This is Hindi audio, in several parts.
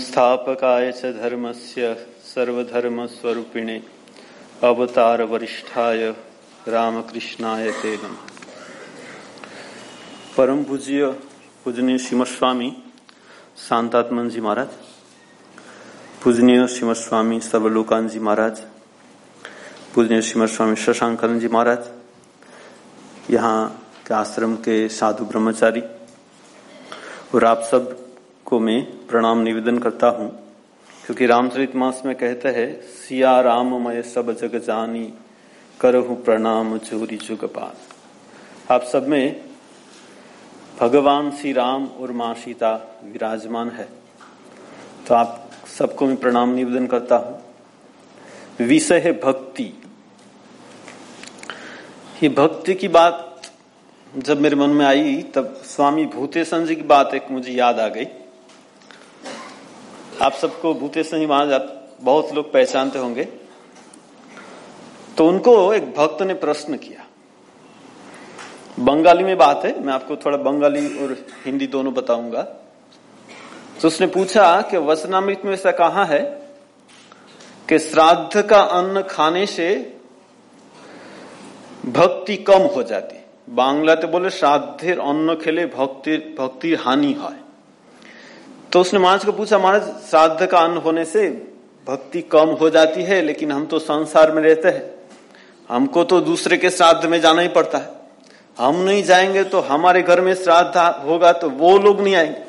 संस्थापकाय च धर्मस्य सर्वधर्मस्वरूपिणे अवतार वरिष्ठाय रामकृष्णाय ते नम। परम पूज्य पूजनीय श्रीमद स्वामी शांतात्मन जी महाराज, पूजनीय श्रीमद स्वामी सर्वलोकान जी महाराज, पूजनीय श्रीमद स्वामी शशांकन जी महाराज, यहाँ के आश्रम के साधु ब्रह्मचारी और आप सब को मैं प्रणाम निवेदन करता हूँ, क्योंकि रामचरित मास में कहते हैं, सिया राम मय सब जग जानी, करहु प्रणाम चोरी जुगपाल। आप सब में भगवान श्री राम और माँ सीता विराजमान है। तो आप सबको मैं प्रणाम निवेदन करता हूँ। विषय है भक्ति। ये भक्ति की बात जब मेरे मन में आई, तब स्वामी भूतेशन जी की बात एक मुझे याद आ गई। आप सबको भूतेशन जी महाराज आप बहुत लोग पहचानते होंगे तो उनको एक भक्त ने प्रश्न किया बंगाली में बात है मैं आपको थोड़ा बंगाली और हिंदी दोनों बताऊंगा तो उसने पूछा कि वचनामृत में ऐसा कहा है कि श्राद्ध का अन्न खाने से भक्ति कम हो जाती বাংলাতে বলে श्राद्धेर अन्न खेले भक्ति भक्ति हानि है तो उसने महाराज को पूछा, महाराज श्राद्ध का अन्न होने से भक्ति कम हो जाती है, लेकिन हम तो संसार में रहते हैं। हमको तो दूसरे के श्राद्ध में जाना ही पड़ता है। हम नहीं जाएँगे तो हमारे घर में श्राद्ध होगा तो वो लोग नहीं आएँगे।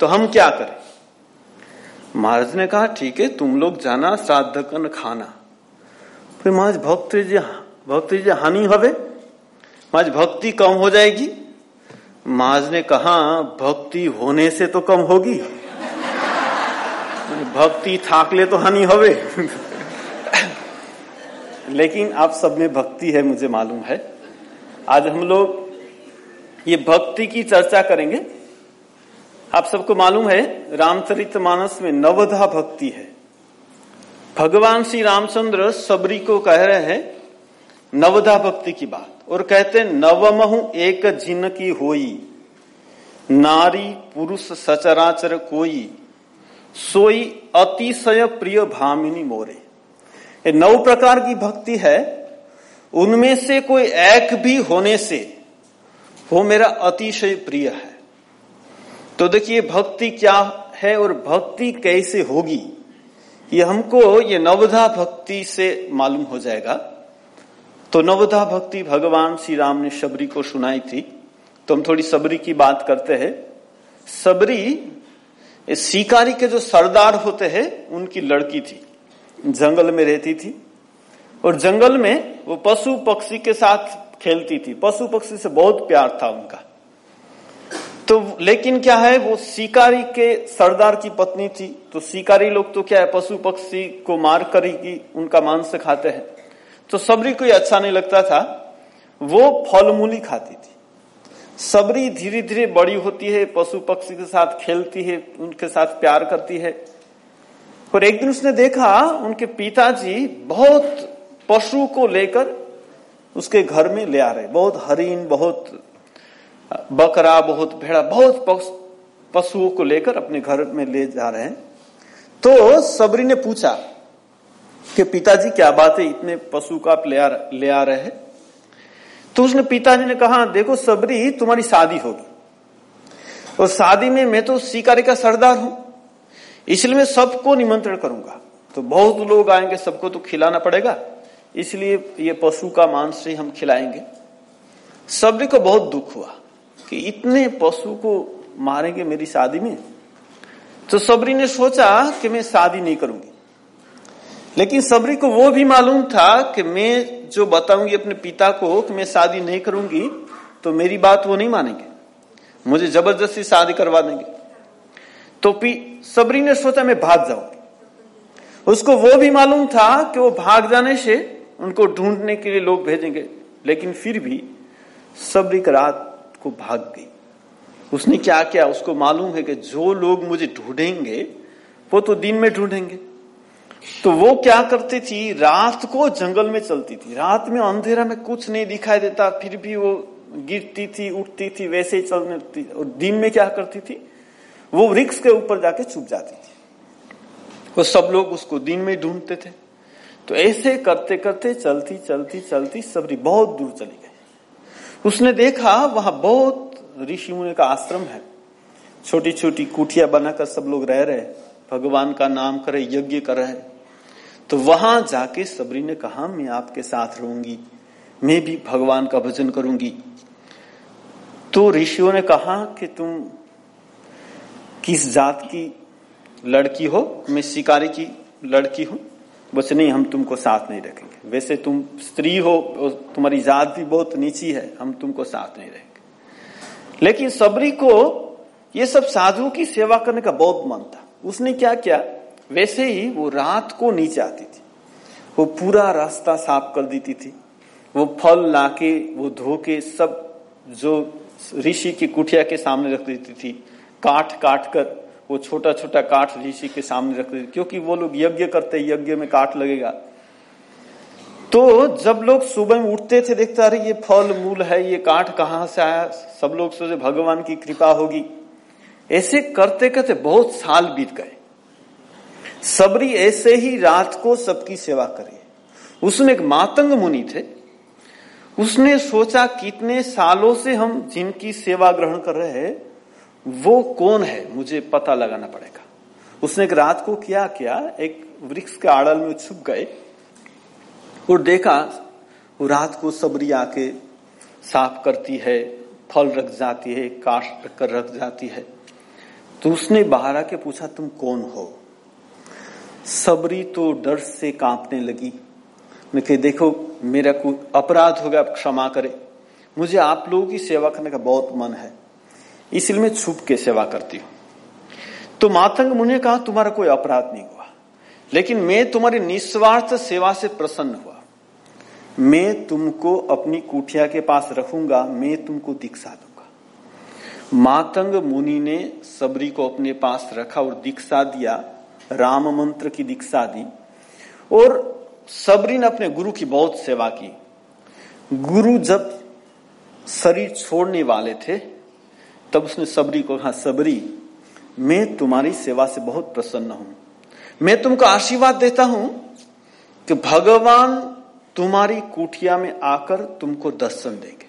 तो हम क्या करें? महाराज ने कहा, ठीक है, तुम लोग जाना, श्राद्ध कन खाना। फिर महाराज भक्त जी भक्त जी हानि हवे? महाराज, भक्ति कम हो जाएगी? महाराज ने कहा, भक्ति होने से तो कम होगी। भक्ति थाक ले तो हानि हवे। लेकिन आप सब में भक्ति है, मुझे मालूम है। आज हम लोग ये भक्ति की चर्चा करेंगे। आप सबको मालूम है, रामचरित मानस में नवधा भक्ति है। भगवान श्री रामचंद्र सबरी को कह रहे हैं, नवधा भक्ति की बात। और कहते नवमहु एक जिन की होई, नारी पुरुष सचराचर कोई, सोई अतिशय प्रिय भामिनी मोरे। ये नौ प्रकार की भक्ति है। उनमें से कोई एक भी होने से वो मेरा अतिशय प्रिय है। तो देखिए, भक्ति क्या है और भक्ति कैसे होगी, ये हमको ये नवधा भक्ति से मालूम हो जाएगा। तो नवधा भक्ति भगवान श्री राम ने शबरी को सुनाई थी। तो हम थोड़ी सबरी की बात करते हैं। सबरी शिकारी के जो सरदार होते हैं, उनकी लड़की थी। जंगल में रहती थी। और जंगल में वो पशु पक्षी के साथ खेलती थी। पशु पक्षी से बहुत प्यार था उनका। तो लेकिन क्या है, वो शिकारी के सरदार की पत्नी थी। तो शिकारी लोग तो क्या है, पशु पक्षी को मार कर ही उनका मांस खाते हैं। तो सबरी कोई अच्छा नहीं लगता था। वो फल मूली खाती थी। सबरी धीरे धीरे बड़ी होती है पशु पक्षी के साथ खेलती है, उनके साथ प्यार करती है। और एक दिन उसने देखा, उनके पिताजी बहुत पशु को लेकर उसके घर में ले आ रहे। बहुत हरिन, बहुत बकरा, बहुत भेड़ा, बहुत पशुओं को लेकर अपने घर में ले जा रहे हैं। तो सबरी ने पूछा कि पिताजी क्या बात है इतने पशु का आप ले आ, रहे हैं? तो उसने पिताजी ने कहा देखो सबरी तुम्हारी शादी होगी। और शादी में मैं तो शिकारी का सरदार हूँ। इसलिए मैं सबको निमंत्रण करूँगा। तो बहुत लोग आएँगे सबको तो खिलाना पड़ेगा। इसलिए ये पशु का मांस से हम खिलाएँगे। सबरी को बहुत दुख हुआ कि इतने पशु को मारेंगे मेरी शादी में। तो सबरी ने सोचा कि मैं शादी नहीं करूँगी। लेकिन सबरी को वो भी मालूम था कि मैं जो बताऊँगी अपने पिता को कि मैं शादी नहीं करूँगी तो मेरी बात वो नहीं मानेंगे। मुझे ज़बरदस्ती शादी करवा देंगे। तो पी, सबरी ने सोचा मैं भाग जाऊँगी उसको वो भी मालूम था कि वो भाग जाने से उनको ढूँढने के लिए लोग भेजेंगे, लेकिन फिर भी सबरी रात को भाग गई। उसने क्या किया? उसको मालूम है कि जो लोग मुझे ढूंढेंगे, वो तो दिन में ढूंढेंगे। तो वो क्या करती थी? रात को जंगल में चलती थी। रात में अंधेरा में कुछ नहीं दिखाई देता, फिर भी वो गिरती थी, उठती थी, वैसे ही चलने थी। और दिन में क्या करती थी? वो वृक्ष के ऊपर जाके छुप जाती थी। वो सब लोग उसको दिन में ढूंढते थे। तो ऐसे करते करते चलती चलती चलती सबरी बहुत दूर चली गई। उसने देखा, वहाँ बहुत ऋषि मुनि का आश्रम है। छोटी छोटी कुटिया बनाकर सब लोग रह रहे भगवान का नाम करे यज्ञ कर रहे तो वहाँ जाके सबरी ने कहा, मैं आपके साथ रहूँगी। मैं भी भगवान का भजन करूँगी। तो ऋषियों ने कहा कि तुम किस जात की लड़की हो? मैं शिकारी की लड़की हूँ। बस नहीं, हम तुमको साथ नहीं रखेंगे। वैसे तुम स्त्री हो, तुम्हारी जात भी बहुत नीची है, हम तुमको साथ नहीं रहेंगे। लेकिन सबरी को ये सब साधुओं की सेवा करने का बहुत मन था। उसने क्या किया? वैसे ही वो रात को नीचे आती थी। वो पूरा रास्ता साफ़ कर देती थी। वो फल लाके, वो धो के सब जो ऋषि की कुटिया के सामने रख देती थी, काट काट कर वो छोटा छोटा काठ ऋषि के सामने रख देते क्योंकि वो लोग यज्ञ करते, यज्ञ में काट लगेगा। तो जब लोग सुबह में उठते थे, देखते, अरे, ये फल, मूल है, ये काठ कहाँ से आया? सब लोग सोचे, भगवान की कृपा होगी। ऐसे करते करते बहुत साल बीत गए। सबरी ऐसे ही रात को सबकी सेवा करे। उसमें एक मातंग मुनि थे। उसने सोचा, कितने सालों से हम जिनकी सेवा ग्रहण कर रहे हैं, वो कौन है? मुझे पता लगाना पड़ेगा। उसने एक रात को क्या, किया, एक वृक्ष के आड़ल में छुप गए और देखा, वो रात को सबरी आके साफ़ करती है, फल रख जाती है, काट कर रख जाती है। तो उसने बाहर आके पूछा, तुम कौन हो? सबरी तो डर से कांपने लगी। मैं कही, देखो, मेरा कोई अपराध हो गया आप क्षमा करे। मुझे आप लोगों की सेवा करने का बहुत मन है। इसलिए मैं छुप के सेवा करती हूँ। तो मातंग मुनि ने कहा, तुम्हारा कोई अपराध नहीं हुआ। लेकिन मैं तुम्हारी निस्वार्थ सेवा से प्रसन्न हुआ। मैं तुमको अपनी कुठिया के पास रखूँगा, मैं तुमको दीक्षा दूँगा। मातंग मुनि ने सबरी को अपने पास रखा और दीक्षा दिया। राम मंत्र की दीक्षा दी और सबरी ने अपने गुरु की बहुत सेवा की। गुरु जब शरीर छोड़ने वाले थे, तब उसने सबरी को कहा, सबरी, मैं तुम्हारी सेवा से बहुत प्रसन्न हूँ। मैं तुमको आशीर्वाद देता हूँ कि भगवान तुम्हारी कुटिया में आकर तुमको दर्शन देंगे।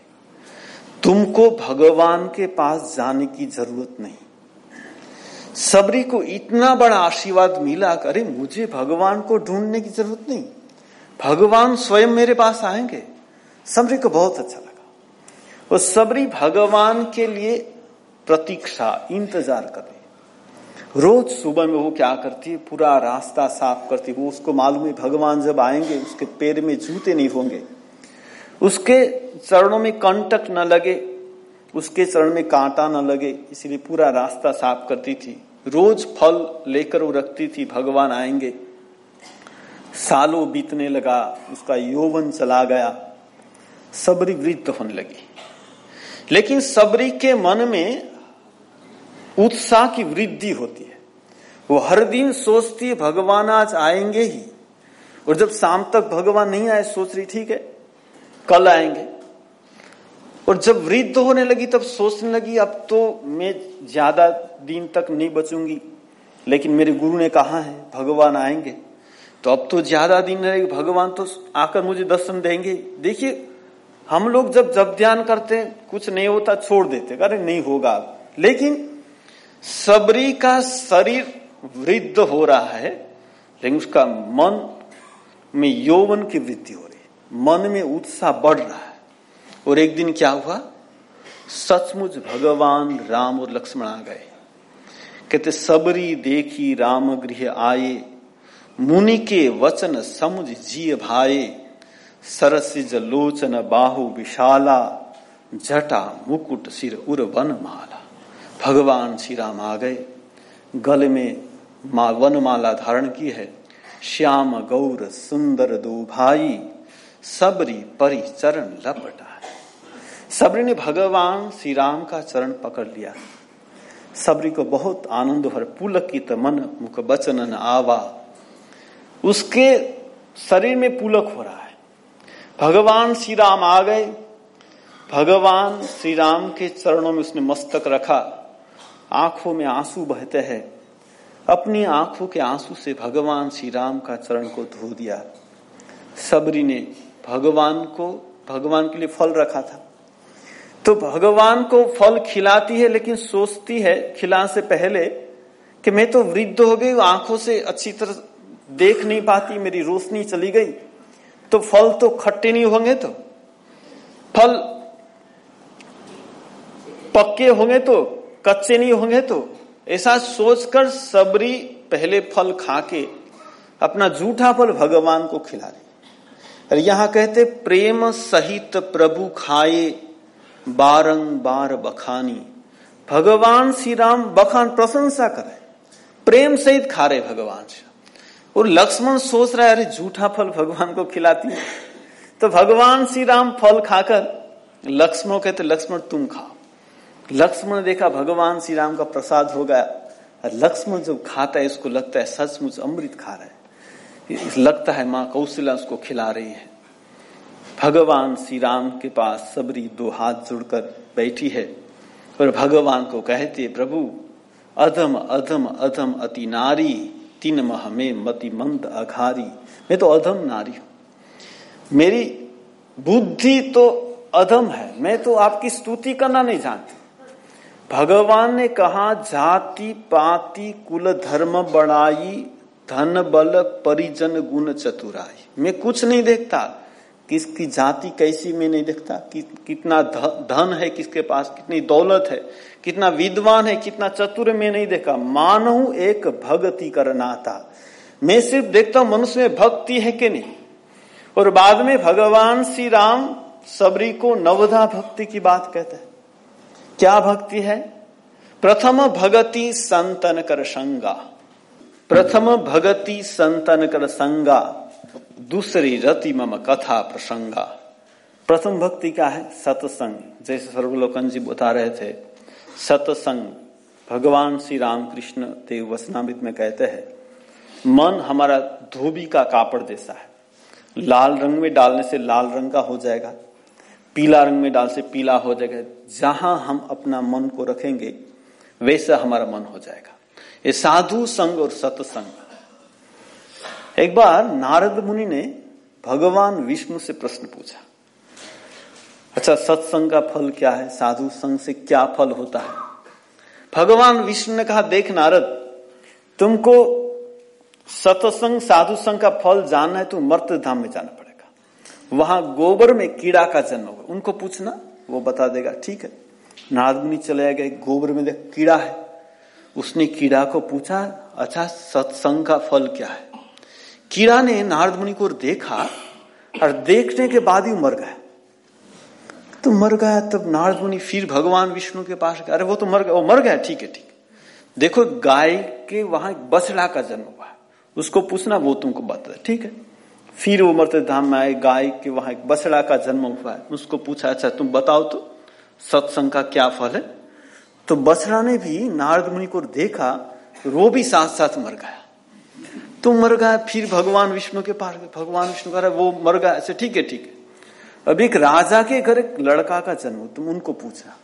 तुमको भगवान के पास जाने की ज़रूरत नहीं। सबरी को इतना बड़ा आशीर्वाद मिला अरे मुझे भगवान को ढूँढने की ज़रूरत नहीं। भगवान स्वयं मेरे पास आएँगे। सबरी को बहुत अच्छा लगा। और सबरी भगवान के लिए प्रतीक्षा, इंतज़ार करे रोज सुबह में वो क्या करती है? पूरा रास्ता साफ़ करती वो उसको मालूम है, भगवान जब आएँगे, उसके पैर में जूते नहीं होंगे। उसके चरणों में कंटक न लगे। उसके चरण में कांटा न लगे, इसलिए पूरा रास्ता साफ़ करती थी। रोज फल लेकर वो रखती थी, भगवान आएँगे। सालों बीतने लगा, उसका यौवन चला गया। सबरी वृद्ध होने लगी। लेकिन सबरी के मन में उत्साह की वृद्धि होती है। वो हर दिन सोचती है, भगवान आज आएँगे ही। और जब शाम तक भगवान नहीं आए, सोच रही, ठीक है, कल आएँगे। और जब वृद्ध होने लगी, तब सोचने लगी, अब तो मैं ज़्यादा दिन तक नहीं बचूँगी। लेकिन मेरे गुरु ने कहा है, भगवान आएँगे। तो अब तो ज़्यादा दिन रहेगी। भगवान तो आकर मुझे दर्शन देंगे। देखिए, हम लोग जब जब ध्यान करते हैं, कुछ नहीं होता, छोड़ देते अरे, नहीं होगा। लेकिन सबरी का शरीर वृद्ध हो रहा है, लेकिन उसका मन में यौवन की वृद्धि हो रही है। मन में उत्साह बढ़ रहा है। और एक दिन क्या हुआ? सचमुच भगवान राम और लक्ष्मण आ गए। कहते, सबरी देखी राम गृह आए, मुनि के वचन समुझ जी भाए, सरसिज लोचन बाहु विशाला, जटा मुकुट सिर उर वन माला। भगवान श्री राम आ गए। गल में मा, वनमाला धारण की है। श्याम गौर सुंदर दो भाई, सबरी परिचरण लपटा है सबरी ने भगवान श्री राम का चरण पकड़ लिया। सबरी को बहुत आनंद भर पुलकित मन, मुख बचन आवा। उसके शरीर में पुलक हो रहा है। भगवान श्री राम आ गए। भगवान श्री राम के चरणों में उसने मस्तक रखा। आँखों में आँसू बहते हैं। अपनी आँखों के आँसू से भगवान श्री राम का चरण को धो दिया। सबरी ने भगवान को, भगवान के लिए फल रखा था। तो भगवान को फल खिलाती है, लेकिन सोचती है खिला से पहले कि मैं तो वृद्ध हो गई, आँखों से अच्छी तरह देख नहीं पाती, मेरी रोशनी चली गई। तो फल तो खट्टे नहीं होंगे तो? फल पक्के होंगे तो? कच्चे नहीं होंगे तो? ऐसा सोचकर सबरी पहले फल खा के अपना जूठा फल भगवान को खिला रही। और यहाँ कहते, प्रेम सहित प्रभु खाए बारंबार बखानी। भगवान श्री राम बखान प्रशंसा करे। प्रेम सहित खा रहे भगवान से और लक्ष्मण सोच रहा है, अरे झूठा फल भगवान को खिलाती है। तो भगवान श्री राम फल खाकर लक्ष्मण कहते, लक्ष्मण, तुम खाओ। लक्ष्मण देखा भगवान श्री राम का प्रसाद हो गया। लक्ष्मण जब खाता है, इसको लगता है सचमुच अमृत खा रहा है। लगता है माँ कौशल्या उसको खिला रही है। भगवान श्री राम के पास सबरी दो हाथ जुड़कर बैठी है और भगवान को कहते, प्रभु, अधम अधम अधम अति नारी, तीन मह में मति मंद अघारी। मैं तो अधम नारी हूँ। मेरी बुद्धि तो अधम है। मैं तो आपकी स्तुति करना नहीं जानती। भगवान ने कहा, जाति, पाति, कुल धर्म बढ़ाई धन, बल, परिजन, गुण, चतुराई। मैं कुछ नहीं देखता। किसकी जाति कैसी में नहीं देखता कि, कितना धन है किसके पास कितनी दौलत है कितना विद्वान है कितना चतुर में नहीं देखा। मानव एक भक्ति करना था मैं सिर्फ़ देखता हूँ मनुष्य में भक्ति है कि नहीं? और बाद में भगवान श्री राम सबरी को नवधा भक्ति की बात कहते हैं। क्या भक्ति है? प्रथम भगति संतन कर संगा। प्रथम भगति संतन कर संगा। दूसरी रति मम कथा प्रसंगा। प्रथम भक्ति क्या है सत्संग। जैसे सर्वलोकन जी बता रहे थे, सत्संग भगवान श्री राम कृष्ण देव वसनामित में कहते हैं, मन हमारा धोबी का कापड़ जैसा है। लाल रंग में डालने से लाल रंग का हो जाएगा, पीला रंग में डाल से पीला हो जाएगा। जहाँ हम अपना मन को रखेंगे, वैसा हमारा मन हो जाएगा। ये साधु संग और सत्संग। एक बार नारद मुनि ने भगवान विष्णु से प्रश्न पूछा अच्छा सत्संग का फल क्या है? साधु संग से क्या फल होता है? भगवान विष्णु ने कहा, देख नारद, तुमको सत्संग, साधु संग का फल जानना है तो मर्त धाम में जाना पड़ेगा। वहाँ गोबर में कीड़ा का जन्म होगा उनको पूछना, वो बता देगा, ठीक है। नारद मुनि चले गए, गोबर में देख, कीड़ा है। उसने कीड़ा को पूछा अच्छा सत्संग का फल क्या है? कीड़ा ने नारद मुनि को देखा और देखने के बाद ही मर गया तो मर गया, तब नारद मुनि फिर भगवान विष्णु के पास गया अरे वो तो मर गया वो मर गया ठीक है, ठीक। देखो, गाय के वहाँ बछड़ा का जन्म हुआ उसको पूछना, वो तुमको बता ठीक है। फिर वो मरते धाम में आए, गाय के वहाँ एक बछड़ा का जन्म हुआ है। उसको पूछा अच्छा तुम बताओ तो सत्संग का क्या फल है? तो बछड़ा ने भी नारद मुनि को देखा वो भी साथ साथ मर गया। तो मर गया, फिर भगवान विष्णु के पास भगवान विष्णु कह वो मर गया। ऐसे, ठीक है ठीक है। अब एक राजा के घर एक लड़का का जन्म तुम उनको पूछा।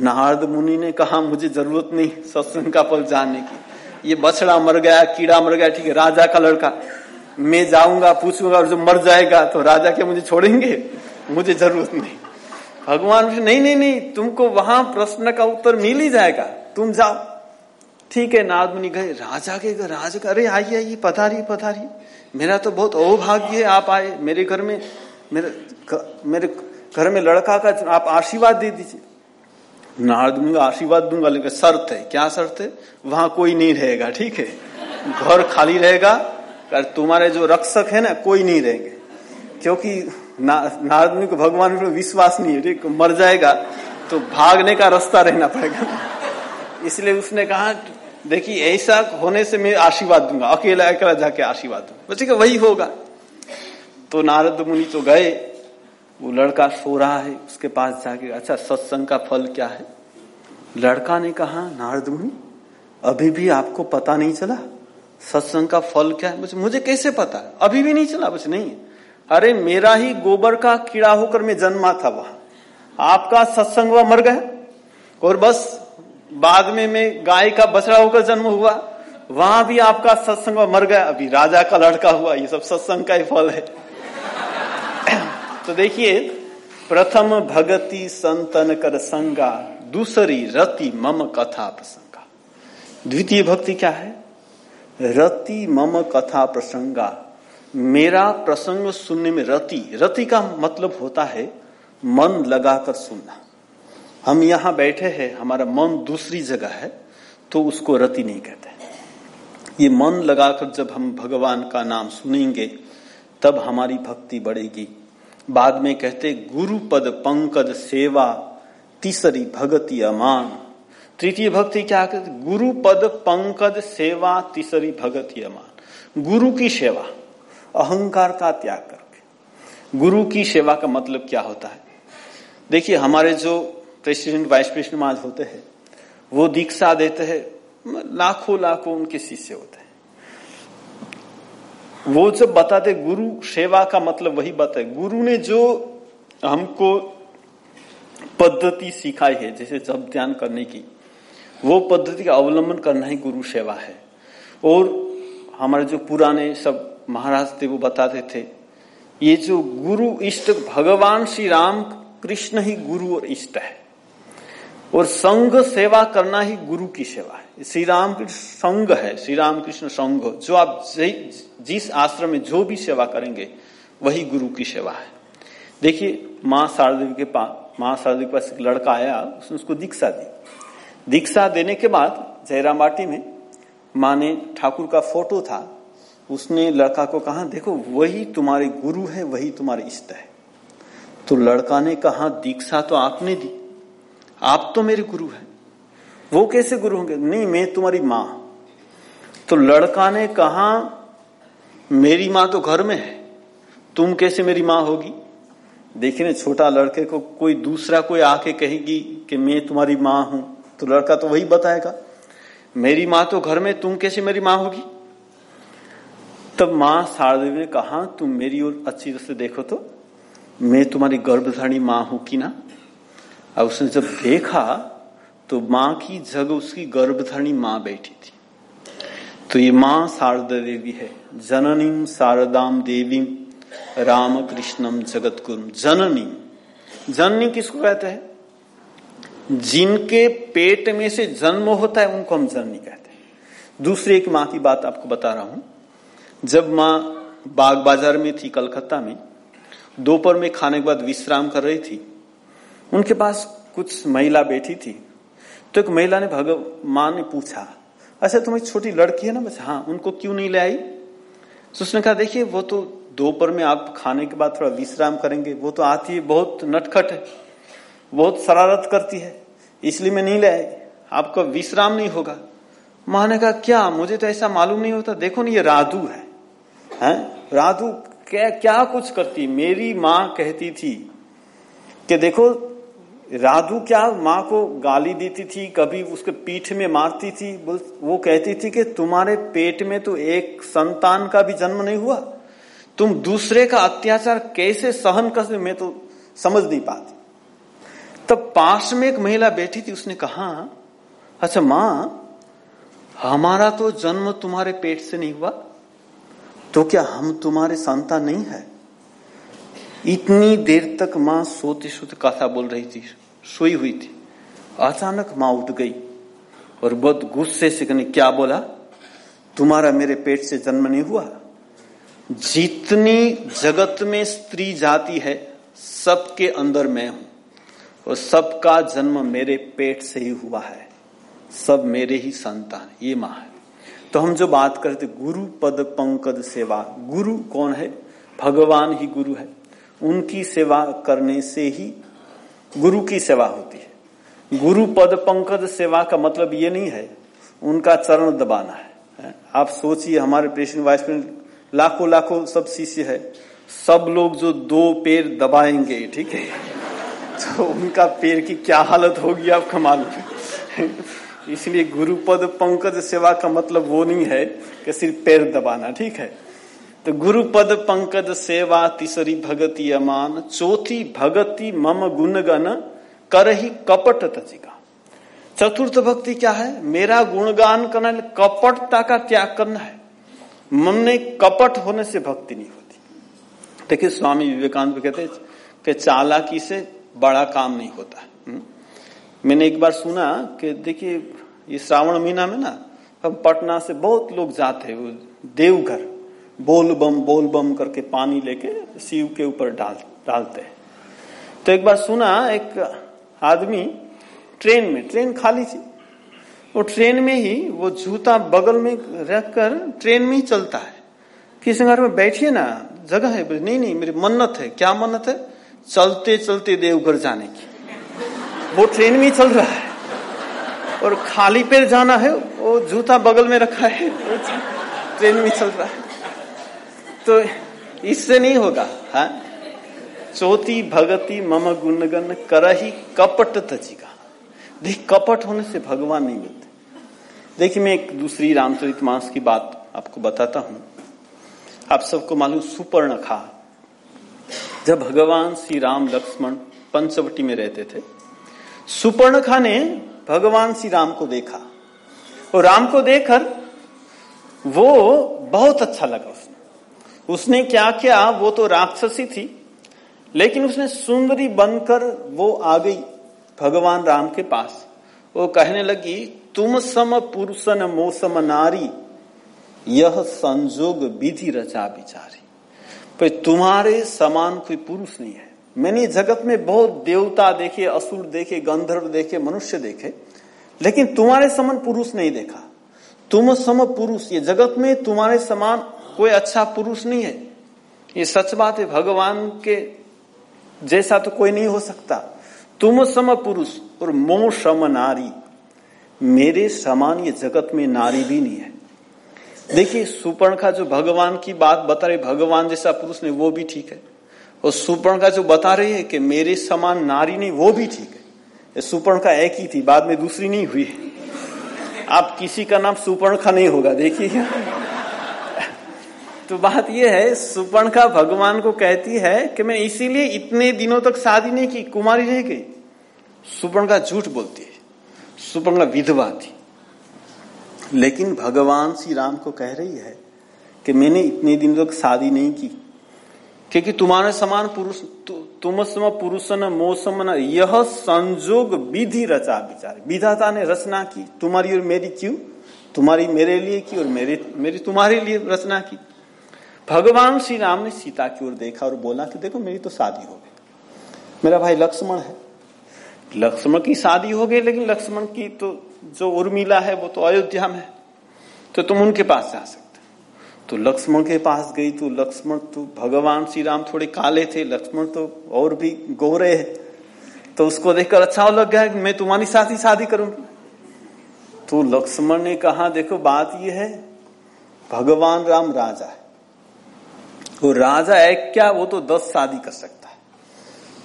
नारद मुनि ने कहा, मुझे ज़रूरत नहीं सत्संग का फल जानने की। ये बछड़ा मर गया, कीड़ा मर गया, ठीक है, राजा का लड़का। मैं जाऊँगा, पूछूँगा, और जो मर जाएगा तो राजा के मुझे छोड़ेंगे? मुझे ज़रूरत नहीं। भगवान नहीं नहीं नहीं, तुमको वहाँ प्रश्न का उत्तर मिल ही जाएगा। तुम जाओ ठीक है नाद मुनि गए राजा के घर राजा अरे आइए आइए पधारिए पधारिए। मेरा तो बहुत अभाग्य है आप आए मेरे घर में मेरे मेरे घर में लड़का का आप आशीर्वाद दे दीजिए। नारद मुनि आशीर्वाद दूँगा लेकिन शर्त है। क्या शर्त है? वहाँ कोई नहीं रहेगा ठीक है? घर खाली रहेगा तुम्हारे जो रक्षक है ना कोई नहीं रहेंगे। क्योंकि ना, नारद मुनि को भगवान पर विश्वास नहीं है ठीक? मर जाएगा तो भागने का रास्ता रहना पड़ेगा। इसलिए उसने कहा देखिए, ऐसा होने से मैं आशीर्वाद दूँगा। अकेला अकेला जाके आशीर्वाद दूँगा। ठीक है, वही होगा। तो नारद मुनि तो गए। वो लड़का सो रहा है, उसके पास जाके अच्छा सत्संग का फल क्या है? लड़का ने कहा, नारद मुनि, अभी भी आपको पता नहीं चला, सत्संग का फल क्या है? मुझे कैसे पता? है अभी भी नहीं चला, बस नहीं अरे, मेरा ही गोबर का कीड़ा होकर मैं जन्मा था वहाँ। आपका सत्संग हुआ मर गया। और बस बाद में मैं गाय का बछड़ा होकर जन्म हुआ, वहाँ भी आपका सत्संग मर गया। अभी राजा का लड़का हुआ, ये सब सत्संग का ही फल है। तो देखिए, प्रथम भगति संतन कर संगा, दूसरी रति मम कथा प्रसंगा। द्वितीय भक्ति क्या है? रति मम कथा प्रसंगा। मेरा प्रसंग सुनने में रति रति का मतलब होता है मन लगाकर सुनना। हम यहाँ बैठे हैं, हमारा मन दूसरी जगह है तो उसको रति नहीं कहते। ये मन लगाकर जब हम भगवान का नाम सुनेंगे, तब हमारी भक्ति बढ़ेगी। बाद में कहते, गुरु पद, पंकज, सेवा, तीसरी भगति अमान तृतीय भक्ति क्या कहते, गुरु पद, पंकज, सेवा, तीसरी भगति अमान गुरु की सेवा, अहंकार का त्याग करके। गुरु की सेवा का मतलब क्या होता है? देखिए, हमारे जो प्रेसिडेंट वाइस प्रेसिडेंट आज होते हैं। वो दीक्षा देते हैं। लाखों लाखों उनके शिष्य होते हैं। वो जब बताते, गुरु, सेवा का मतलब वही बताए। गुरु ने जो हमको पद्धति सिखाई है, जैसे जब ध्यान करने की, वो पद्धति का अवलंबन करना ही गुरु सेवा है। और हमारे जो पुराने सब महाराज थे, वो बताते थे, ये जो गुरु इष्ट भगवान श्री राम कृष्ण ही गुरु और इष्ट है। और संघ सेवा करना ही गुरु की सेवा है। श्री राम कृष्ण संघ है श्री राम कृष्ण संघ। जो आप जिस आश्रम में जो भी सेवा करेंगे, वही गुरु की सेवा है। देखिए, माँ शारदेवी के पास माँ शारदेवी के पास एक लड़का आया, उसने उसको दीक्षा दी। दीक्षा देने के बाद जयराम बाटी में माँ ने ठाकुर का फ़ोटो था। उसने लड़का को कहा, देखो, वही तुम्हारे गुरु है, वही तुम्हारे इष्ट है। तो लड़का ने कहा, दीक्षा तो आपने दी। आप तो मेरे गुरु हैं। वो कैसे गुरु होंगे? नहीं, मैं तुम्हारी माँ। तो लड़का ने कहा, मेरी माँ तो घर में है। तुम कैसे मेरी माँ होगी? देखिए छोटा लड़के को कोई दूसरा कोई आके कहेगी कि मैं तुम्हारी माँ हूँ तो लड़का तो वही बताएगा, मेरी माँ तो घर में, तुम कैसे मेरी माँ होगी? तब माँ शारदेवी ने कहा, तुम मेरी ओर अच्छी तरह से देखो तो मैं तुम्हारी गर्भधारणी माँ हूँ कि ना? अब उसने जब देखा तो माँ की जगह उसकी गर्भधारणी माँ बैठी थी। तो ये माँ शारदा देवी है। जननी शारदाम देवी राम कृष्णम जगत गुरु जननी। जननी किसको कहते हैं? जिनके पेट में से जन्म होता है, उनको हम जननी कहते हैं। दूसरी एक माँ की बात आपको बता रहा हूँ। जब माँ बाग बाज़ार में थी, कलकत्ता में, दोपहर में खाने के बाद विश्राम कर रही थी उनके पास कुछ महिला बैठी थी। तो एक महिला ने भगवान ने पूछा अच्छा तुम्हें छोटी लड़की है ना? बस हाँ उनको क्यों नहीं ले आई? तो उसने कहा, देखिए, वो तो दोपहर में आप खाने के बाद थोड़ा विश्राम करेंगे। वो तो आती है, बहुत नटखट है, बहुत शरारत करती है, इसलिए मैं नहीं ले आई। आपका विश्राम नहीं होगा। माँ ने कहा, क्या? मुझे तो ऐसा मालूम नहीं होता। देखो ना, ये राधु है, हैं? राधु क्या क्या कुछ करती मेरी माँ कहती थी कि देखो राधु क्या माँ को गाली देती थी, कभी उसके पीठ में मारती थी? वो कहती थी कि तुम्हारे पेट में तो एक संतान का भी जन्म नहीं हुआ। तुम दूसरे का अत्याचार कैसे सहन कर मैं तो समझ नहीं पाती। तब पास में एक महिला बैठी थी, उसने कहा अच्छा माँ, हमारा तो जन्म तुम्हारे पेट से नहीं हुआ। तो क्या हम तुम्हारे संतान नहीं है? इतनी देर तक माँ सोते सोते कथा बोल रही थी। सोई हुई थी। अचानक माँ उठ गई और बहुत गुस्से से कहने, क्या बोला? तुम्हारा मेरे पेट से जन्म नहीं हुआ? जितनी जगत में स्त्री जाति है, सबके अंदर मैं हूँ और सबका जन्म मेरे पेट से ही हुआ है। सब मेरे ही संतान ये माँ है। तो हम जो बात करते गुरु पद पंकज सेवा। गुरु कौन है? भगवान ही गुरु है। उनकी सेवा करने से ही गुरु की सेवा होती है। गुरु पद पंकज सेवा का मतलब ये नहीं है, उनका चरण दबाना है। आप सोचिए, हमारे प्रेसिडेंट, वाइस प्रेसिडेंट, लाखों लाखों सब शिष्य है। सब लोग जो दो पैर दबाएँगे, ठीक है? तो उनका पैर की क्या हालत होगी आपका मालूम इसलिए गुरु पद पंकज सेवा का मतलब वो नहीं है कि सिर्फ़ पैर दबाना, ठीक है? तो गुरु पद पंकज सेवा तीसरी भगति अमान चौथी भगति मम गुणगन कर ही कपट तजिका चतुर्थ भक्ति क्या है मेरा गुणगान करना कपटता का त्याग करना है मन में कपट होने से भक्ति नहीं होती देखिए स्वामी विवेकानंद कहते कि चालाकी से बड़ा काम नहीं होता हम्म? मैंने एक बार सुना कि देखिए ये श्रावण महीना में ना हम पटना से बहुत लोग जाते हैं देवघर बोल बम बोल बम करके पानी लेके शिव के ऊपर डाल, डालते हैं। तो एक बार सुना एक आदमी ट्रेन में, ट्रेन खाली थी। वो ट्रेन में ही वो जूता बगल में रखकर ट्रेन में ही चलता है। किसी घर में बैठिए ना, जगह है, नहीं नहीं, मेरी मन्नत है। क्या मन्नत है? चलते चलते देवघर जाने की। वो ट्रेन में ही चल रहा है। और खाली पैर जाना है, वो जूता बगल में रखा है। ट्रेन में चल रहा है। तो इससे नहीं होगा, हा? चौथी भगति मम गुणगन करही कपट तजिगा। देख, कपट होने से भगवान नहीं मिलते। देखिए, मैं एक दूसरी रामचरित मास की बात आपको बताता हूँ। आप सबको मालूम सुपर्ण खा। जब भगवान श्री राम लक्ष्मण पंचवटी में रहते थे सुपर्णखा ने भगवान श्री राम को देखा। और राम को देखकर वो बहुत अच्छा लगा उसने उसने क्या किया? वो तो राक्षसी थी। लेकिन उसने सुंदरी बनकर वो आ गई भगवान राम के पास। वो कहने लगी, तुम सम पुरुषन मोसम नारी, यह संजोग विधि रचा बिचारी। पर तुम्हारे समान कोई पुरुष नहीं है। मैंने जगत में बहुत देवता देखे, असुर देखे, गंधर्व देखे, मनुष्य देखे, लेकिन तुम्हारे समान पुरुष नहीं देखा। तुम सम पुरुष, ये जगत में तुम्हारे समान कोई अच्छा पुरुष नहीं है। ये सच बात है, भगवान के जैसा तो कोई नहीं हो सकता। तुम सम पुरुष और मो सम नारी। मेरे समान ये जगत में नारी भी नहीं है। देखिए, सुपर्ण का जो भगवान की बात बता रहे, भगवान जैसा पुरुष नहीं, वो भी ठीक है। और सुपर्ण का जो बता रही है कि मेरे समान नारी नहीं, वो भी ठीक है। सुपर्ण का एक ही थी, बाद में दूसरी नहीं हुई। आप किसी का नाम सुपर्ण का नहीं होगा, देखिए। तो बात यह है, सुपर्ण का भगवान को कहती है कि मैं इसीलिए इतने दिनों तक शादी नहीं की, कुमारी रह गई सुपर्ण का झूठ बोलती है। सुपर्ण का विधवा थी। लेकिन भगवान श्री राम को कह रही है कि मैंने इतने दिनों तक शादी नहीं की। क्योंकि तुम्हारे समान पुरुष तुम सम न मौसम न यह संजोग विधि रचा विचार। विधाता ने रचना की, तुम्हारी और मेरी क्यों? तुम्हारी मेरे लिए की और मेरे, मेरी तुम्हारे लिए रचना की। भगवान श्री राम ने सीता की ओर देखा और बोला कि देखो, मेरी तो शादी हो गई। मेरा भाई लक्ष्मण है। लक्ष्मण की शादी हो गई, लेकिन लक्ष्मण की तो जो उर्मिला है, वो तो अयोध्या में है। तो तुम उनके पास जा सकते तो लक्ष्मण के पास गई तो लक्ष्मण तो भगवान श्री राम थोड़े काले थे, लक्ष्मण तो और भी गोरे है। तो उसको देखकर अच्छा लग गया मैं तुम्हारी साथ ही शादी करूँगी तो लक्ष्मण ने कहा, देखो, बात यह है, भगवान राम राजा है। वो राजा है क्या वो तो दस शादी कर सकता है?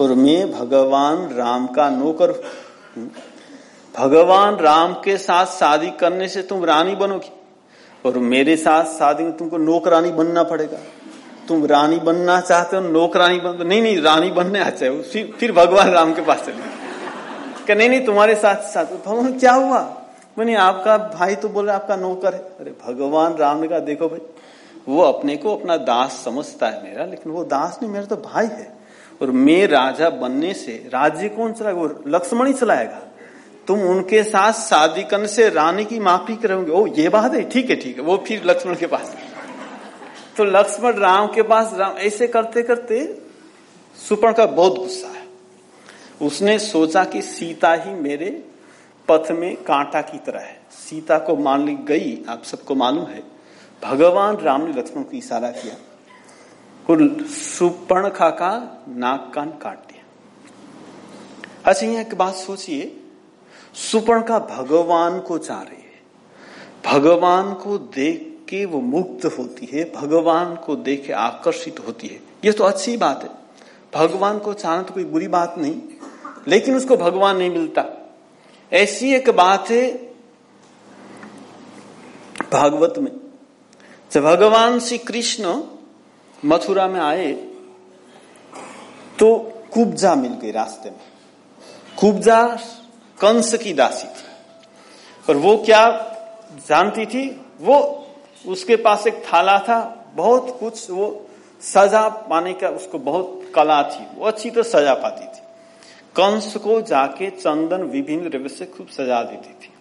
और मैं भगवान राम का नौकर भगवान राम के साथ शादी करने से तुम रानी बनोगी। और मेरे साथ शादी में तुमको नौकरानी बनना पड़ेगा। तुम रानी बनना चाहते हो नौकरानी बन नहीं नहीं रानी बनने आ चाहे फिर, फिर भगवान राम के पास चले। क्या नहीं नहीं तुम्हारे साथ साथ। भगवान क्या हुआ? मैंने आपका भाई तो बोले आपका नौकर है। अरे भगवान राम ने कहा देखो भाई वो अपने को अपना दास समझता है मेरा, लेकिन वो दास नहीं, मेरा तो भाई है। और मैं राजा बनने से राज्य कौन चलाएगा? वो लक्ष्मण ही चलाएगा। तुम उनके साथ शादी करने से रानी की माफ़ी करोगे। ओ, ये बात है, ठीक है ठीक है। वो फिर लक्ष्मण के पास। तो लक्ष्मण राम के पास, राम, ऐसे करते करते सुपर्ण का बहुत गुस्सा है। उसने सोचा कि सीता ही मेरे पथ में कांटा की तरह है। सीता को मान ली गई, आप सबको मालूम है। भगवान राम ने लक्ष्मण को इशारा किया। और सुपर्ण खा का नाक कान काट दिया अच्छा यहाँ एक बात सोचिए। सुपर्ण का भगवान को चाह रही है। भगवान को देख के वो मुक्त होती है, भगवान को देख के आकर्षित होती है। ये तो अच्छी बात है। भगवान को चाहना तो कोई बुरी बात नहीं, लेकिन उसको भगवान नहीं मिलता। ऐसी एक बात है, भागवत में। जब भगवान श्री कृष्ण मथुरा में आए तो कुब्जा मिल गई रास्ते में। कुब्जा कंस की दासी थी। और वो क्या जानती थी? वो उसके पास एक थाला था, बहुत कुछ वो सजा पाने का उसको बहुत कला थी। वो अच्छी तो सजा पाती थी। कंस को जाके चंदन विभिन्न द्रव्य से खूब सजा देती थी।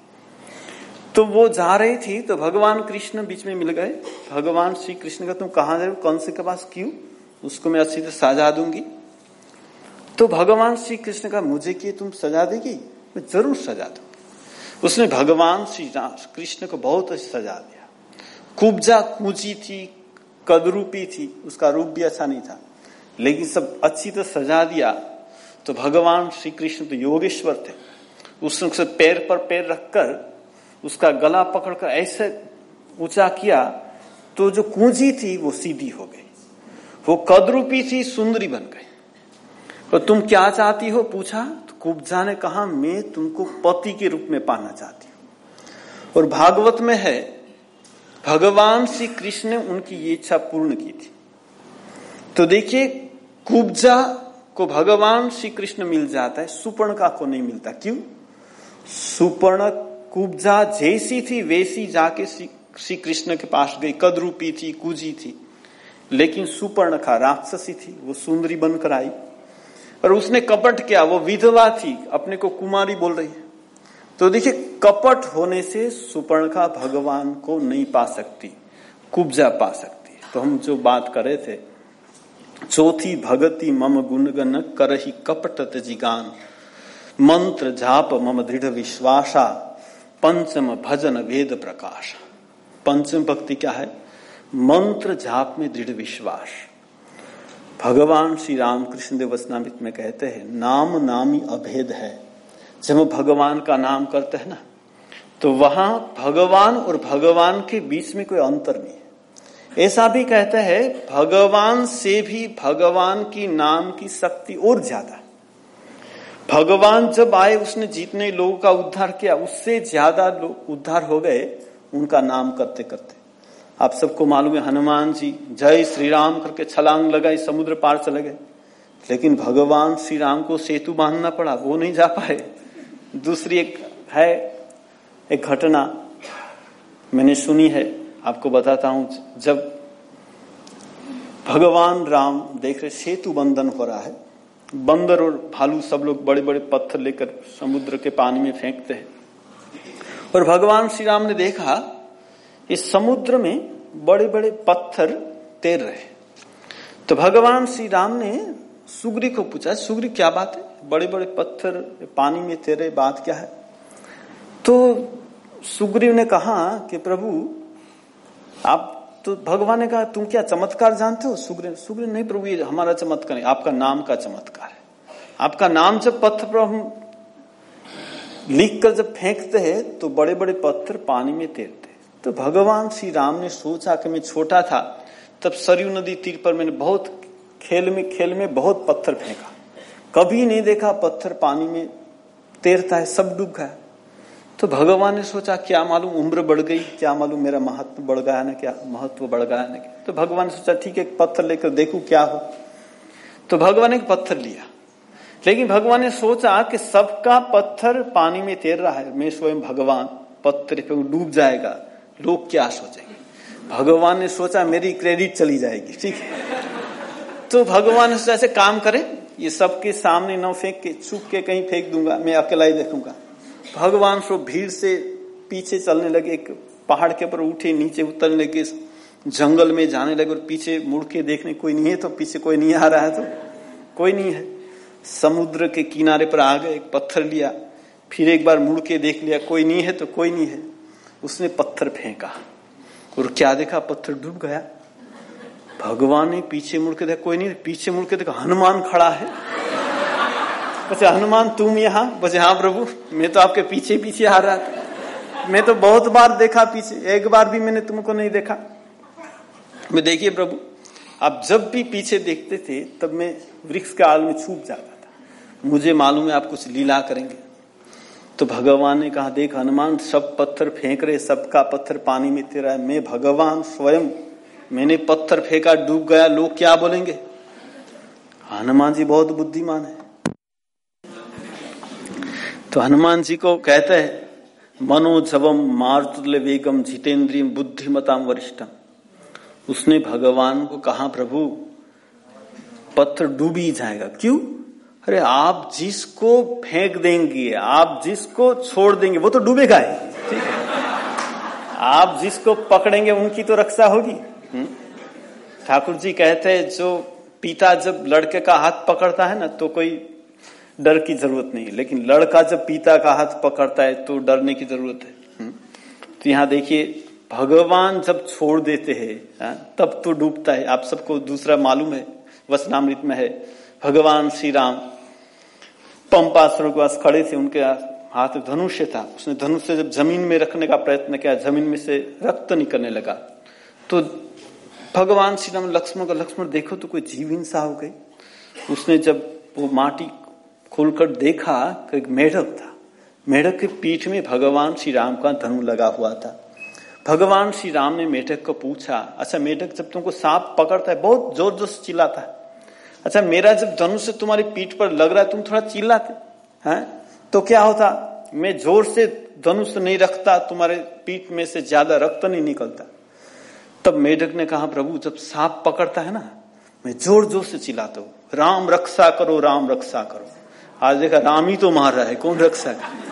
तो वो जा रही थी तो भगवान कृष्ण बीच में मिल गए। भगवान श्री कृष्ण का, तुम कहा जा रहे हो कंस के पास क्यों? उसको मैं अच्छी तरह सजा दूँगी। तो भगवान श्री कृष्ण का, मुझे किए तुम सजा देगी? मैं ज़रूर सजा दू उसने भगवान श्री कृष्ण को बहुत अच्छी सजा दिया। कुब्जा कूची थी, कदरूपी थी, उसका रूप भी अच्छा नहीं था। लेकिन सब अच्छी तरह सजा दिया तो भगवान श्री कृष्ण तो योगेश्वर थे। उसने उसे पैर पर पैर रखकर उसका गला पकड़कर ऐसे ऊँचा किया तो जो कुंजी थी वो सीधी हो गई। वो कदरूपी थी, सुंदरी बन गई। और तुम क्या चाहती हो? पूछा तो कुब्जा ने कहा, मैं तुमको पति के रूप में पाना चाहती हूँ। और भागवत में है, भगवान श्री कृष्ण ने उनकी ये इच्छा पूर्ण की थी। तो देखिए, कुब्जा को भगवान श्री कृष्ण मिल जाता है सुपर्ण का को नहीं मिलता। क्यों? सुपर्ण कुब्जा जैसी थी, वैसी जाके श्री कृष्ण के पास गई। कदरूपी थी, कुजी थी। लेकिन सुपर्णखा राक्षसी थी, वो सुंदरी बनकर आई। और उसने कपट किया, वो विधवा थी, अपने को कुमारी बोल रही है। तो देखिए, कपट होने से सुपर्णखा भगवान को नहीं पा सकती, कुब्जा पा सकती तो हम जो बात कर थे, चौथी, भगति मम गुणगन करही कपट जिगान। मंत्र जाप मम दृढ़ विश्वासा। पंचम भजन वेद प्रकाश। पंचम भक्ति क्या है? मंत्र जाप में दृढ़ विश्वास। भगवान श्री रामकृष्ण देव वचनामित में कहते हैं, नाम नामी अभेद है। जब भगवान का नाम करते हैं ना तो वहाँ भगवान और भगवान के बीच में कोई अंतर नहीं है। ऐसा भी कहते हैं, भगवान से भी भगवान की नाम की शक्ति और ज़्यादा भगवान जब आए, उसने जितने लोगों का उद्धार किया, उससे ज़्यादा लोग उद्धार हो गए उनका नाम करते करते। आप सबको मालूम है, हनुमान जी जय श्री राम करके छलांग लगाई, समुद्र पार चले गए। लेकिन भगवान श्री राम को सेतु बांधना पड़ा, वो नहीं जा पाए। दूसरी एक है, एक घटना मैंने सुनी है, आपको बताता हूँ। जब भगवान राम देख रहे, सेतु बंधन हो रहा है बंदर और भालू सब लोग बड़े बड़े पत्थर लेकर समुद्र के पानी में फेंकते हैं। और भगवान श्री राम ने देखा इस समुद्र में बड़े बड़े पत्थर तैर रहे तो भगवान श्री राम ने सुग्री को पूछा, सुग्री, क्या बात है? बड़े बड़े पत्थर पानी में तैरे बात क्या है? तो सुग्रीव ने कहा कि, प्रभु, आप तो भगवान ने कहा, तुम क्या चमत्कार जानते हो? सुग्रीव सुग्रीव नहीं, प्रभु, ये हमारा चमत्कार नहीं, आपका नाम का चमत्कार है। आपका नाम जब पत्थर पर हम लिख कर जब फेंकते हैं तो बड़े बड़े पत्थर पानी में तैरते तो भगवान श्री राम ने सोचा कि मैं छोटा था, तब सरयू नदी तीर पर मैंने बहुत खेल में खेल में बहुत पत्थर फेंका। कभी नहीं देखा पत्थर पानी में तैरता है, सब डूब गया। तो भगवान ने सोचा, क्या मालूम उम्र बढ़ गई, क्या मालूम मेरा महत्व बढ़ गया ना क्या? महत्व बढ़ गया ना क्या? तो भगवान ने सोचा, ठीक है पत्थर लेकर देखू क्या हो। तो भगवान ने एक पत्थर लिया। लेकिन भगवान ने सोचा कि सबका पत्थर पानी में तैर रहा है। मैं स्वयं भगवान, पत्थर पे डूब जाएगा, लोग क्या सोचेंगे? भगवान ने सोचा, मेरी क्रेडिट चली जाएगी, ठीक है? तो भगवान ने सोचा, ऐसे काम करे, ये सबके सामने न फेंक के चुप के कहीं फेंक दूँगा, मैं अकेला ही देखूँगा। भगवान सो भीड़ से पीछे चलने लगे, एक पहाड़ के ऊपर उठे, नीचे उतरने लगे जंगल में जाने लगे और पीछे मुड़ के देखने, कोई नहीं है तो पीछे कोई नहीं आ रहा है तो कोई नहीं है। समुद्र के किनारे पर आ गए, एक पत्थर लिया, फिर एक बार मुड़ के देख लिया, कोई नहीं है तो कोई नहीं है। उसने पत्थर फेंका और क्या देखा, पत्थर डूब गया। भगवान ने पीछे मुड़ के देखा, कोई नहीं, पीछे मुड़ के देखा, हनुमान खड़ा है। बचे हनुमान, तुम यहाँ? बचे हाँ प्रभु, मैं तो आपके पीछे पीछे आ रहा था। मैं तो बहुत बार देखा पीछे। एक बार भी मैंने तुमको नहीं देखा। मैं देखिए प्रभु, आप जब भी पीछे देखते थे, तब मैं वृक्ष के आल में छूप जाता था। मुझे मालूम है आप कुछ लीला करेंगे। तो भगवान ने कहा, देख हनुमान, सब पत्थर फेंक रहे, सबका पत्थर पानी में तेरा है। मैं भगवान स्वयं, मैंने पत्थर फेंका, डूब गया। लोग क्या बोलेंगे? हनुमान जी बहुत बुद्धिमान है। तो हनुमान जी को कहते हैं, मनोजवम मार्तुल्य वेगम जितेंद्रियम बुद्धिमताम वरिष्ठम। उसने भगवान को कहा, प्रभु, पत्थर डूबी जाएगा। क्यों? अरे आप जिसको फेंक देंगे, आप जिसको छोड़ देंगे, वो तो डूबेगा ही। ठीक है? आप जिसको पकड़ेंगे, उनकी तो रक्षा होगी। हम्म? ठाकुर जी कहते हैं, जो पिता जब लड़के का हाथ पकड़ता है ना तो कोई डर की ज़रूरत नहीं है। लेकिन लड़का जब पिता का हाथ पकड़ता है तो डरने की ज़रूरत है। हम्म? तो यहाँ देखिए भगवान जब छोड़ देते हैं हाँ, तब तो डूबता है। आप सबको दूसरा मालूम है वसनामृत में है भगवान श्री राम पंपासुर के पास खड़े थे उनके हाथ धनुष्य था। उसने धनुष से जब ज़मीन में रखने का प्रयत्न किया ज़मीन में से रक्त निकलने लगा। तो भगवान श्री राम लक्ष्मण का लक्ष्मण देखो तो कोई जीव हिंसा हो गई उसने जब वो माटी खोलकर देखा कि एक मेढक था। मेढक के पीठ में भगवान श्री राम का धनु लगा हुआ था। भगवान श्री राम ने मेढक को पूछा अच्छा मेढक जब तुमको सांप पकड़ता है, बहुत ज़ोर ज़ोर से चिल्लाता है। अच्छा मेरा जब धनुष तुम्हारी पीठ पर लग रहा है, तुम थोड़ा चिल्लाते हैं तो क्या होता? मैं ज़ोर से धनुष नहीं रखता, तुम्हारे पीठ में से ज़्यादा रक्त नहीं निकलता। तब मेढक ने कहा, प्रभु, जब सांप पकड़ता है ना, मैं ज़ोर ज़ोर से चिल्लाता हूँ। राम रक्षा करो, राम रक्षा करो। आज देखा राम ही तो मार रहा है, कौन रक्षा करे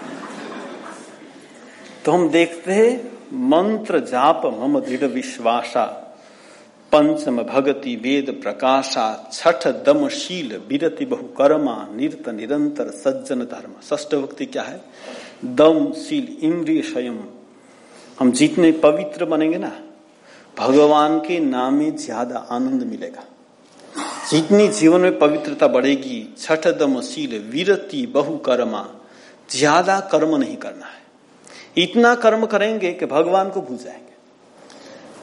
तो हम देखते हैं, मंत्र जाप मम दृढ़ विश्वासा, पंचम भगति वेद प्रकाशा, छठ दमशील, विरति बहु कर्मा निरत निरंतर सज्जन धर्म। ष्ट भक्ति क्या है? दमशील इंद्रिय स्वयं। हम जितने पवित्र बनेंगे ना, भगवान के नाम में ज़्यादा आनंद मिलेगा। जितनी जीवन में पवित्रता बढ़ेगी, छठ दमशील विरति, बहु कर्मा, ज़्यादा कर्म नहीं करना है। इतना कर्म करेंगे कि भगवान को भूल जाएँगे।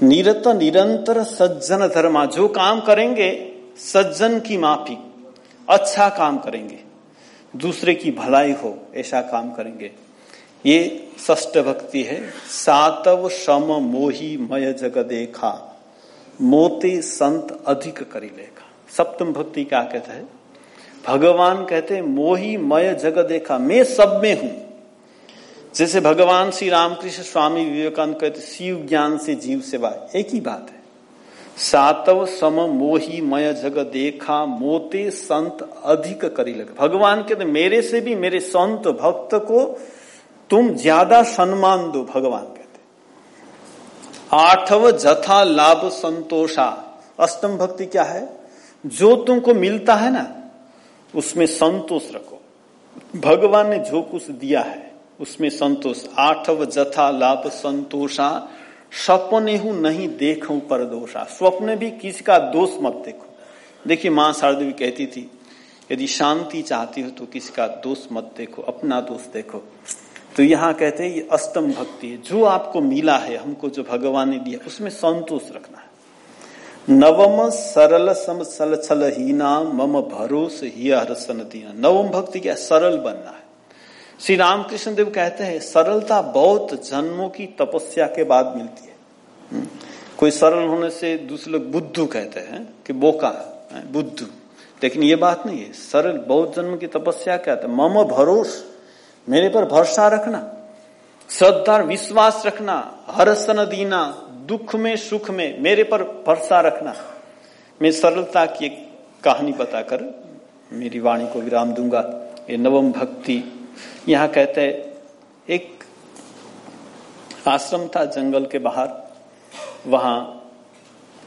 निरत निरंतर सज्जन धर्मा, जो काम करेंगे, सज्जन की माफ़ी अच्छा काम करेंगे। दूसरे की भलाई हो, ऐसा काम करेंगे। ये ष्ट भक्ति है। सातव शम मोही मय जग देखा मोते संत अधिक करी लेखा। सप्तम भक्ति क्या कहता है? भगवान कहते हैं, मोही मय जग देखा, मैं सब में हूँ। जैसे भगवान श्री रामकृष्ण स्वामी विवेकानंद कहते, शिव ज्ञान से जीव सेवा, एक ही बात है। सातव सम मोही मय जग देखा, मोते संत अधिक करी लगे। भगवान कहते, मेरे से भी, मेरे संत भक्त को तुम ज़्यादा सम्मान दो, भगवान कहते। आठव जथा लाभ संतोषा, अष्टम भक्ति क्या है? जो तुमको मिलता है ना, उसमें संतोष रखो। भगवान ने जो कुछ दिया है, उसमें संतोष। आठव जथा लाभ संतोषा सपने हूँ नहीं देखू पर दोषा स्वप्न भी किसी का दोष मत देखो। देखिए, माँ शारद भी कहती थी, यदि शांति चाहती हो तो किसी का दोष मत देखो, अपना दोष देखो। तो यहाँ कहते हैं, ये अष्टम भक्ति है। जो आपको मिला है, हमको जो भगवान ने दिया, उसमें संतोष रखना है। नवम सरल सम सल छल हीना, मम भरोस ही हरसन दीना नवम भक्ति क्या सरल बनना है? श्री रामकृष्ण देव कहते हैं, सरलता बहुत जन्मों की तपस्या के बाद मिलती है। हम्म। कोई सरल होने से दूसरे लोग बुद्धू कहते हैं कि बोका है, बुद्धू। लेकिन ये बात नहीं है। सरल बहुत जन्म की तपस्या क्या हैं मम भरोस, मेरे पर भरोसा रखना। श्रद्धा, विश्वास रखना हरसन दीना दुख में, सुख में मेरे पर भरोसा रखना। मैं सरलता की एक कहानी बताकर मेरी वाणी को विराम दूँगा। ये नवम भक्ति। यहाँ कहते हैं, एक आश्रम था जंगल के बाहर। वहाँ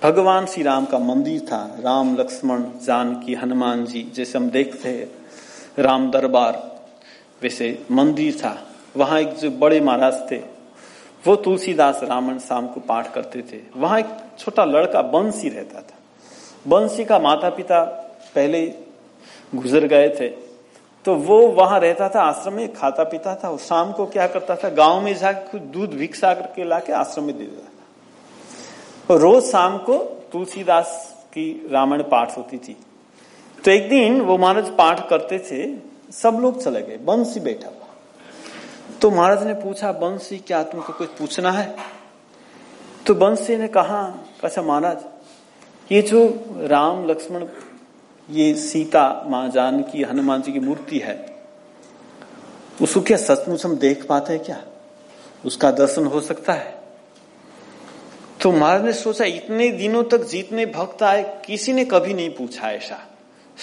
भगवान श्री राम का मंदिर था। राम, लक्ष्मण, जानकी, हनुमान जी, जैसे हम देखते हैं, राम दरबार, वैसे मंदिर था। वहाँ एक जो बड़े महाराज थे वो तुलसीदास रामन शाम को पाठ करते थे। वहाँ एक छोटा लड़का बंसी रहता था। बंसी का माता पिता पहले गुजर गए थे। तो वो वहाँ रहता था, आश्रम में खाता पीता था। और शाम को क्या करता था? गाँव में जाकर कुछ दूध भिक्षा करके लाके आश्रम में दे देता था। और रोज शाम को तुलसीदास की रामायण पाठ होती थी। तो एक दिन वो महाराज पाठ करते थे, सब लोग चले गए। बंसी बैठा तो महाराज ने पूछा, बंसी, क्या तुमको कुछ पूछना है? तो बंसी ने कहा अच्छा महाराज, ये जो राम, लक्ष्मण, ये सीता, माँ जानकी, हनुमान जी की मूर्ति है, उसको क्या सचमुच हम देख पाते हैं क्या? उसका दर्शन हो सकता है? तो महाराज ने सोचा, इतने दिनों तक जितने भक्त आए, किसी ने कभी नहीं पूछा ऐसा।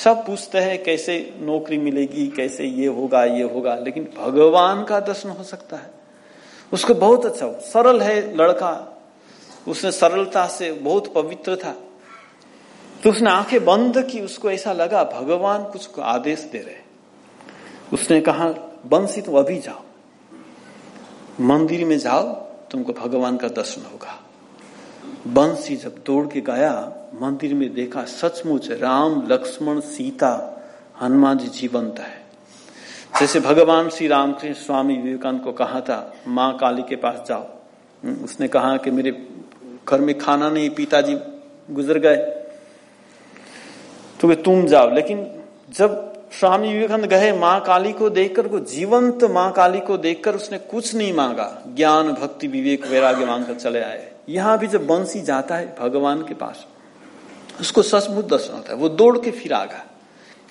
सब पूछते हैं कैसे नौकरी मिलेगी, कैसे ये होगा ये होगा, लेकिन भगवान का दर्शन हो सकता है। उसको बहुत अच्छा सरल है लड़का। उसने सरलता से बहुत पवित्र था। तो उसने आँखें बंद की, उसको ऐसा लगा, भगवान कुछ आदेश दे रहे उसने कहा, बंसी तुम अभी जाओ। मंदिर में जाओ, तुमको भगवान का दर्शन होगा। बंसी जब दौड़ के गया मंदिर में देखा सचमुच राम लक्ष्मण सीता हनुमान जी जीवंत है। जैसे भगवान श्री रामकृष्ण स्वामी विवेकानंद को कहा था माँ काली के पास जाओ। हम्म, उसने कहा कि मेरे घर में खाना नहीं पिताजी गुजर गए। तो तुम जाओ। लेकिन जब स्वामी विवेकानंद गए माँ काली को देखकर को जीवंत माँ काली को देखकर उसने कुछ नहीं मांगा। ज्ञान भक्ति विवेक वैराग्य मांगकर चले आए। यहाँ भी जब बंसी जाता है भगवान के पास, उसको सचमुच दर्शन होता है, वो दौड़ के फिर आ गया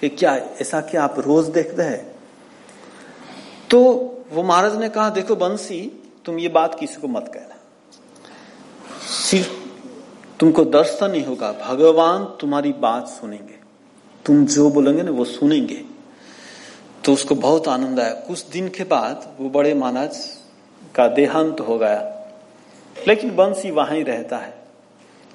कि क्या, ऐसा क्या आप रोज देखते हैं? तो वो महाराज ने कहा, देखो बंसी, तुम ये बात किसी को मत कहना। सिर्फ़ तुमको दर्शन नहीं होगा, भगवान तुम्हारी बात सुनेंगे। तुम जो बोलेंगे ना, वो सुनेंगे। तो उसको बहुत आनंद आया। कुछ दिन के बाद वो बड़े महाराज का देहांत हो गया। लेकिन बंसी वहाँ रहता है।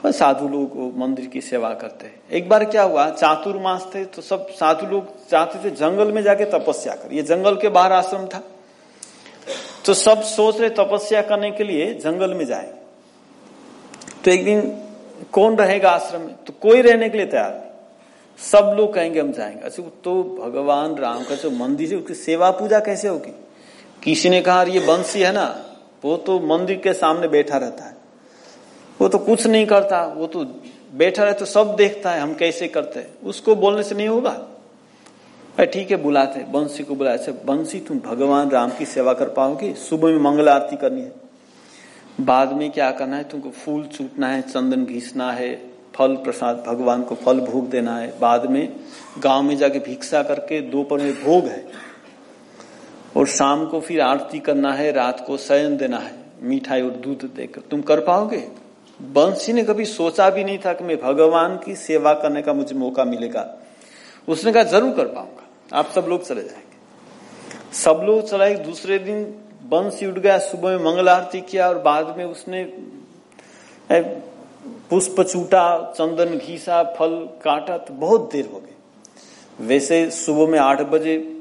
और साधु लोग मंदिर की सेवा करते हैं। एक बार क्या हुआ, चातुर्मास थे तो सब साधु लोग चाहते थे जंगल में जाके तपस्या कर। ये जंगल के बाहर आश्रम था। तो सब सोच रहे तपस्या करने के लिए जंगल में जाए। तो एक दिन कौन रहेगा आश्रम में? तो कोई रहने के लिए तैयार नहीं। सब लोग कहेंगे, हम जाएँगे। अच्छा तो भगवान राम का जो मंदिर है, उसकी सेवा पूजा कैसे होगी? किसी ने कहा ये बंसी है ना। वो तो मंदिर के सामने बैठा रहता है। वो तो कुछ नहीं करता, वो तो बैठा रहे तो सब देखता है, हम कैसे करते हैं? उसको बोलने से नहीं होगा। भाई ठीक है, बुलाते बंसी को बुलाया बंसी, तुम भगवान राम की सेवा कर पाओगे, सुबह में मंगल आरती करनी है। बाद में क्या करना है, तुमको फूल छूटना है, चंदन घीसना है, फल प्रसाद, भगवान को फल भोग देना है। बाद में गाँव में जाके भिक्षा करके दोपहर में भोग है। और शाम को फिर आरती करना है, रात को शयन देना है, मिठाई और दूध देकर। तुम कर पाओगे? बंसी ने कभी सोचा भी नहीं था कि मैं भगवान की सेवा करने का मुझे मौका मिलेगा। उसने कहा, ज़रूर कर पाऊँगा। आप सब लोग चले जाएँगे। सब लोग चला दूसरे दिन बंसी उठ गया, सुबह में मंगल आरती किया और बाद में उसने पुष्प चूटा, चंदन घीसा, फल काटा तो बहुत देर हो गई। वैसे सुबह में आठ बजे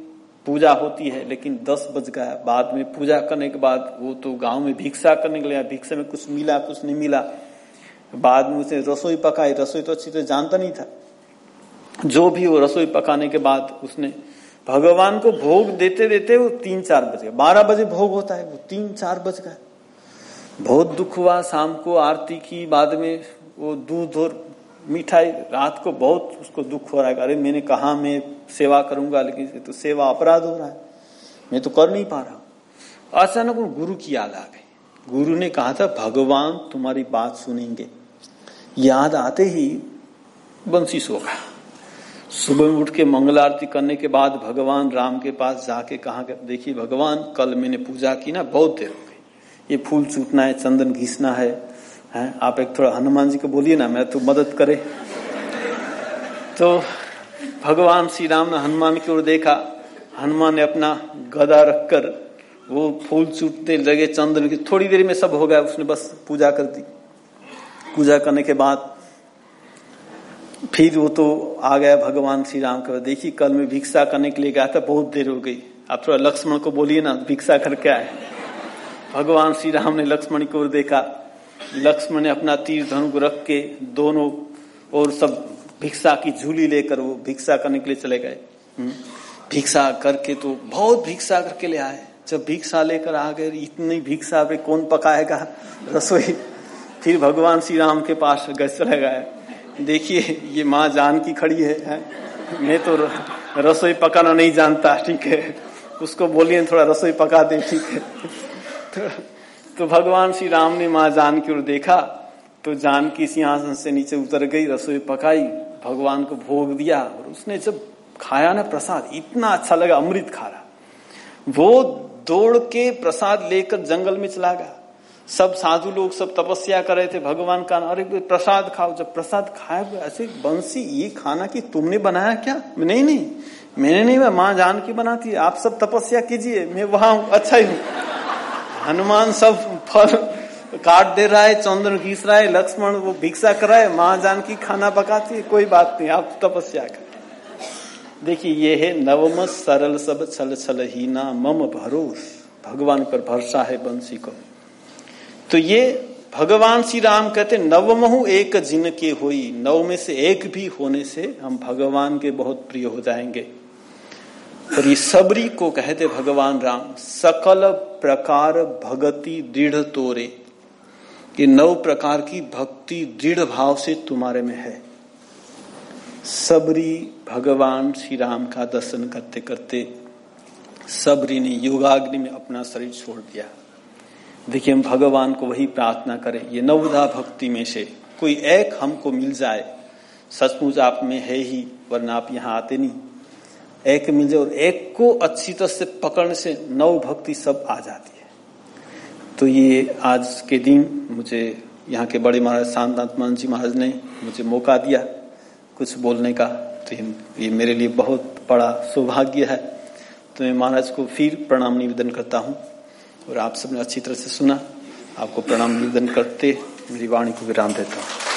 पूजा होती है, लेकिन दस बज गया। बाद में पूजा करने के बाद वो तो गाँव में भिक्षा करने के लिए भिक्षा में कुछ मिला, कुछ नहीं मिला। बाद में उसे रसोई पकाई। रसोई तो अच्छी तो जानता नहीं था। जो भी वो रसोई पकाने के बाद उसने भगवान को भोग देते देते वो तीन चार बज गए बारह बजे भोग होता है, वो तीन चार बज गए बहुत दुख हुआ। शाम को आरती की, बाद में वो दूध और मिठाई, रात को बहुत उसको दुख हो रहा है। अरे मैंने कहा मैं सेवा करूँगा, लेकिन तो सेवा अपराध हो रहा है। मैं तो कर नहीं पा रहा अचानक गुरु की याद आ गई। गुरु ने कहा था, भगवान तुम्हारी बात सुनेंगे। याद आते ही बंसी सो गया। सुबह उठ के मंगल आरती करने के बाद भगवान राम के पास जाके कहा देखिए भगवान, कल मैंने पूजा की ना, बहुत देर हो गई। ये फूल चूटना है, चंदन घीसना है, हैं? आप एक थोड़ा हनुमान जी को बोलिए ना, मैं तो मदद करे। तो भगवान श्री राम ने हनुमान की ओर देखा। हनुमान ने अपना गदा रखकर वो फूल चूटते लगे। चंद्र की थोड़ी देर में सब हो गया। उसने बस पूजा कर दी। पूजा करने के बाद फिर वो तो आ गया भगवान श्री राम का देखिए, कल मैं भिक्षा करने के लिए गया था, बहुत देर हो गई। आप थोड़ा लक्ष्मण को बोलिए ना, भिक्षा करके आए भगवान श्री राम ने लक्ष्मण की ओर देखा। लक्ष्मण ने अपना तीर धनु रख के दोनों और सब भिक्षा की झूली लेकर वो भिक्षा करने के लिए चले गए। हम्म। भिक्षा करके तो बहुत भिक्षा करके ले आए। जब भिक्षा लेकर आ गए इतनी भिक्षा पे कौन पकाएगा? रसोई। फिर भगवान श्री राम के पास गए चले गए। देखिए ये माँ जान की खड़ी है, है? मैं तो रसोई पकाना नहीं जानता ठीक है? उसको बोलिए थोड़ा रसोई पका दे ठीक है? तो तो भगवान श्री राम ने माँ जान की ओर देखा तो जान की सिंहासन से नीचे उतर गई रसोई पकाई। भगवान को भोग दिया और उसने जब खाया ना प्रसाद, इतना अच्छा लगा, अमृत खा रहा। वो दौड़ के प्रसाद लेकर जंगल में चला गया। सब साधु लोग, सब तपस्या कर रहे थे, भगवान का, अरे प्रसाद खाओ। जब प्रसाद खाए ऐसे बंसी, ये खाना की तुमने बनाया क्या? नहीं नहीं। मैंने नहीं, मैं माँ जान की बनाती है आप सब तपस्या कीजिए, मैं वहाँ अच्छा ही हूँ। हनुमान सब फल काट दे रहा है चंद्र घीस रहा है, लक्ष्मण वो भिक्षा कर रहा है, माँ जान की खाना पकाती है, कोई बात नहीं, आप तपस्या कर। देखिए, ये है नवम सरल सब छल छल ही ना मम भरोस। भगवान पर भरोसा है बंसी को। तो ये भगवान श्री राम कहते नवमहु एक जिन के हुई। नव में से एक भी होने से हम भगवान के बहुत प्रिय हो जाएँगे। और ये सबरी को कहते भगवान राम, सकल प्रकार भगति दृढ़ तोरे। ये नव प्रकार की भक्ति दृढ़ भाव से तुम्हारे में है। सबरी भगवान श्री राम का दर्शन करते करते सबरी ने योगाग्नि में अपना शरीर छोड़ दिया। देखिए, हम भगवान को वही प्रार्थना करें, ये नवधा भक्ति में से कोई एक हमको मिल जाए, सचमुच आप में है ही, वरना आप यहाँ आते नहीं। एक मिल जाए और एक को अच्छी तरह से पकड़ने से नव भक्ति सब आ जाती। तो ये आज के दिन मुझे यहाँ के बड़े महाराज शांतनाथ शांतात्मान जी महाराज ने मुझे मौका दिया कुछ बोलने का। तो ये मेरे लिए बहुत बड़ा सौभाग्य है। तो मैं महाराज को फिर प्रणाम निवेदन करता हूँ और आप सबने अच्छी तरह से सुना। आपको प्रणाम निवेदन करते मेरी वाणी को विराम देता हूँ।